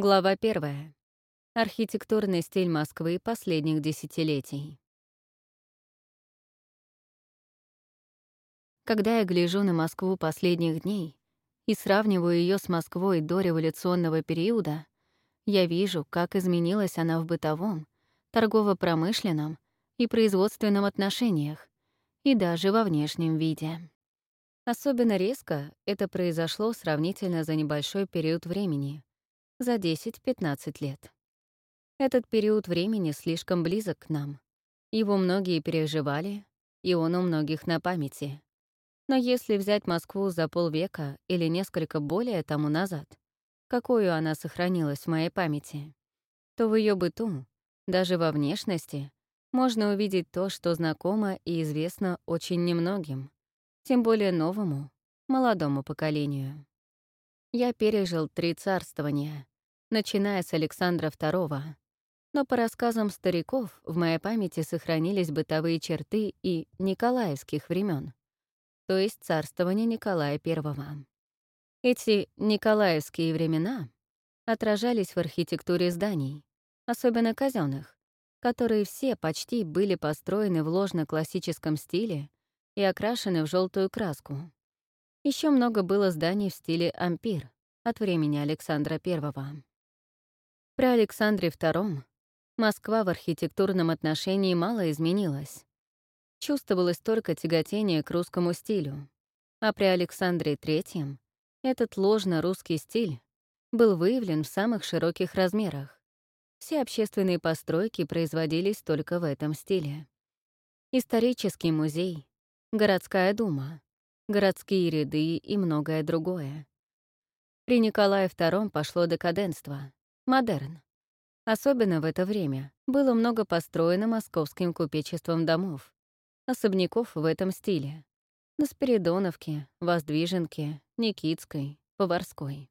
Глава первая. Архитектурный стиль Москвы последних десятилетий. Когда я гляжу на Москву последних дней и сравниваю ее с Москвой до революционного периода, я вижу, как изменилась она в бытовом, торгово-промышленном и производственном отношениях, и даже во внешнем виде. Особенно резко это произошло сравнительно за небольшой период времени — за 10-15 лет. Этот период времени слишком близок к нам. Его многие переживали, и он у многих на памяти. Но если взять Москву за полвека или несколько более тому назад, какую она сохранилась в моей памяти, то в ее быту, даже во внешности, можно увидеть то, что знакомо и известно очень немногим, тем более новому, молодому поколению. Я пережил три царствования, начиная с Александра II. Но по рассказам стариков в моей памяти сохранились бытовые черты и николаевских времен, то есть царствования Николая I. Эти николаевские времена отражались в архитектуре зданий, особенно казенных, которые все почти были построены в ложно-классическом стиле и окрашены в желтую краску. Еще много было зданий в стиле ампир от времени Александра I. При Александре II Москва в архитектурном отношении мало изменилась. Чувствовалось только тяготение к русскому стилю. А при Александре III этот ложно-русский стиль был выявлен в самых широких размерах. Все общественные постройки производились только в этом стиле. Исторический музей, городская дума, городские ряды и многое другое. При Николае II пошло декаденство — Модерн. Особенно в это время было много построено московским купечеством домов, особняков в этом стиле. На Спиридоновке, Воздвиженке, Никитской, Поварской.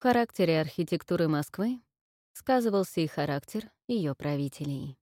В характере архитектуры Москвы сказывался и характер ее правителей.